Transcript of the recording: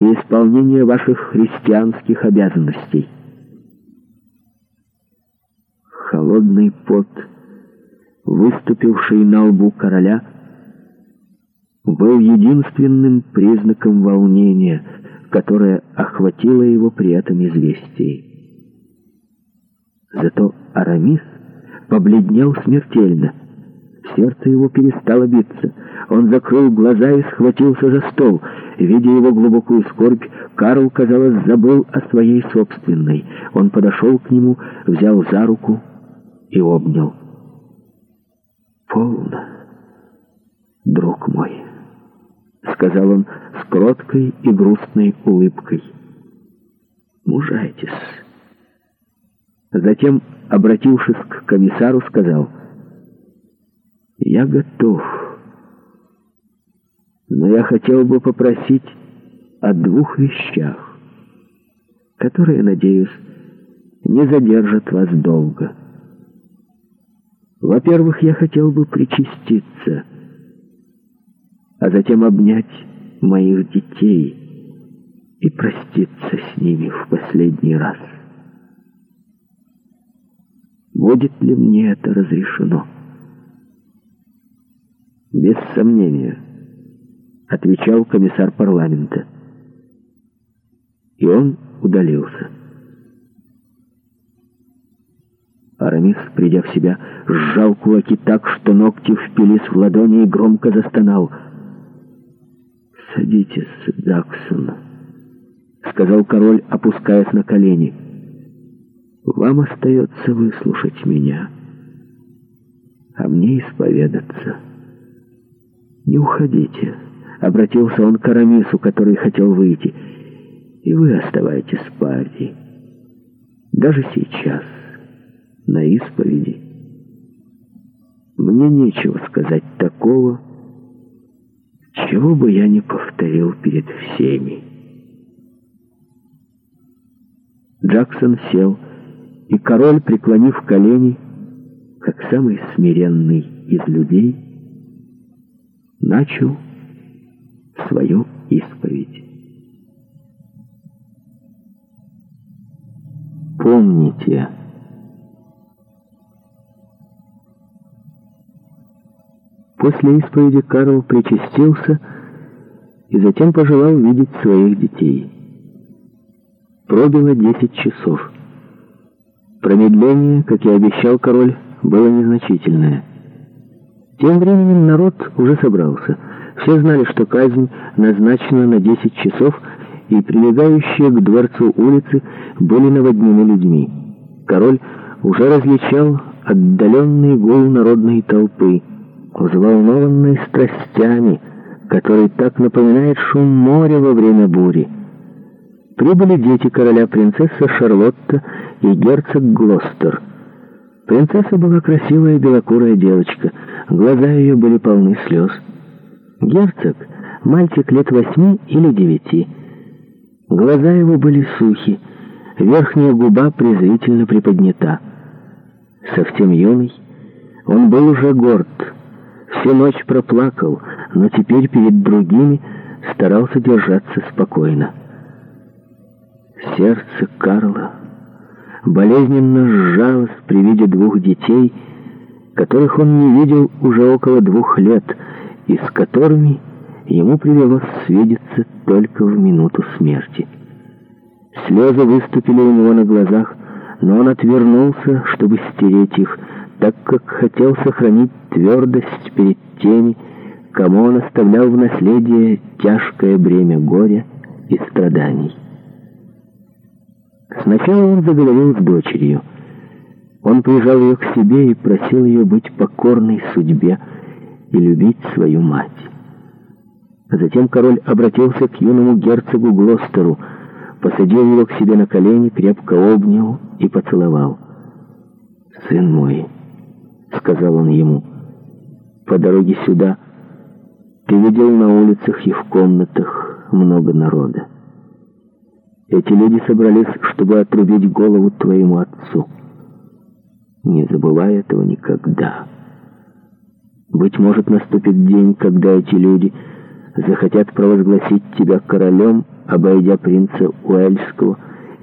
и исполнение ваших христианских обязанностей. Холодный пот, выступивший на лбу короля, был единственным признаком волнения, которое охватило его при этом известии. Зато Арамис побледнел смертельно — Сердце его перестало биться. Он закрыл глаза и схватился за стол. Видя его глубокую скорбь, Карл, казалось, забыл о своей собственной. Он подошел к нему, взял за руку и обнял. «Полно, друг мой», — сказал он с кроткой и грустной улыбкой. «Мужайтесь». Затем, обратившись к комиссару, сказал — я готов. Но я хотел бы попросить о двух вещах, которые, надеюсь, не задержат вас долго. Во-первых, я хотел бы причаститься, а затем обнять моих детей и проститься с ними в последний раз. Будет ли мне это разрешено? без сомнения, отвечал комиссар парламента. И он удалился. Арамис, придя в себя, сжал кулаки так, что ногти впились в ладони и громко застонал. «Садитесь, Даксон», — сказал король, опускаясь на колени. «Вам остается выслушать меня, а мне исповедаться». «Не уходите», — обратился он к Арамису, который хотел выйти. «И вы оставайтесь с партией. Даже сейчас, на исповеди. Мне нечего сказать такого, чего бы я не повторил перед всеми». Джексон сел, и король, преклонив колени, как самый смиренный из людей, — начал свою исповедь. Помните, после исповеди Карл причастился и затем пожелал видеть своих детей. Пробило 10 часов. Промедление, как и обещал король, было незначительное – тем временем народ уже собрался. Все знали, что казнь назначена на 10 часов, и прилегающие к дворцу улицы были наводнены людьми. Король уже различал отдаленный гул народной толпы, взволнованной страстями, который так напоминает шум моря во время бури. Прибыли дети короля принцесса Шарлотта и герцог Глостер — Принцесса была красивая белокурая девочка, глаза ее были полны слез. Герцог — мальчик лет восьми или девяти. Глаза его были сухи, верхняя губа презрительно приподнята. Совсем юный, он был уже горд, всю ночь проплакал, но теперь перед другими старался держаться спокойно. Сердце Карла болезненно сжалась при виде двух детей, которых он не видел уже около двух лет, и с которыми ему привелось свидеться только в минуту смерти. Слезы выступили у него на глазах, но он отвернулся, чтобы стереть их, так как хотел сохранить твердость перед теми, кому он оставлял в наследие тяжкое бремя горя и страданий. Сначала он заговорил с дочерью. Он прижал ее к себе и просил ее быть покорной судьбе и любить свою мать. А Затем король обратился к юному герцогу Глостеру, посадил его к себе на колени, крепко обнял и поцеловал. «Сын мой», — сказал он ему, — «по дороге сюда ты видел на улицах и в комнатах много народа. Эти люди собрались, чтобы отрубить голову твоему отцу. Не забывай этого никогда. Быть может, наступит день, когда эти люди захотят провозгласить тебя королем, обойдя принца Уэльского,